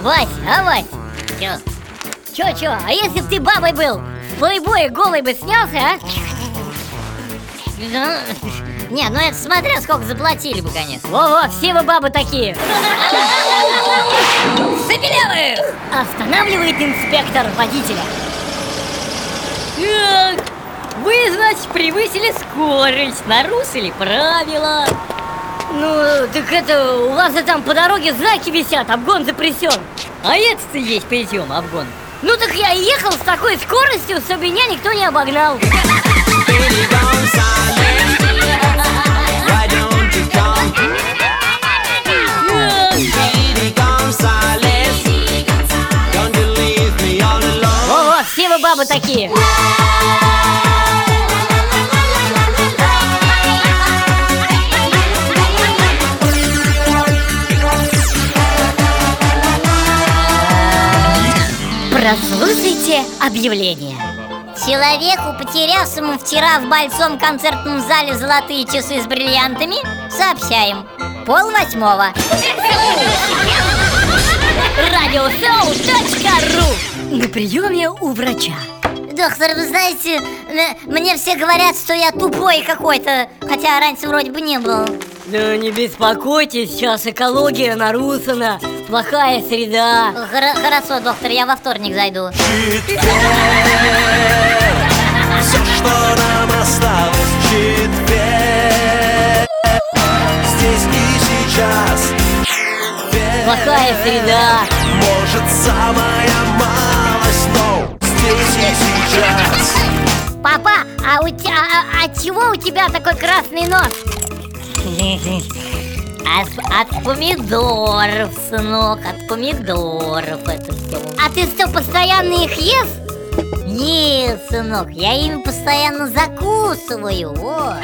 Вась, а Вась? Чё? Чё, чё? А если б ты бабой был, в плейбое голый бы снялся, а? Ну, не, ну это смотря сколько заплатили бы, конечно. Во-во, все вы бабы такие. Забелевых! Останавливает инспектор водителя. Так, вы, значит, превысили скорость, нарушили правила. Ну, так это, у вас же там по дороге знаки висят, обгон запрещен. А это-то есть причем обгон. Ну так я ехал с такой скоростью, чтобы меня никто не обогнал. Во-во, все вы бабы такие. Прослушайте объявление. Человеку, потерявшему вчера в большом концертном зале золотые часы с бриллиантами, сообщаем. Пол восьмого. Радиосоу.ру На приеме у врача. Доктор, вы знаете, мне все говорят, что я тупой какой-то, хотя раньше вроде бы не был. Да не беспокойтесь, сейчас экология нарушена, плохая среда. Хор- хорошо, доктор, я во вторник зайду. Все, что нам осталось Здесь и сейчас Плохая среда. Может, самая малость, но здесь и сейчас Папа, а у тебя, а, а чего у тебя такой красный нос? А от помидоров, сынок, от помидоров это все. А ты все постоянно их ешь? Нет, сынок, я ими постоянно закусываю, вот.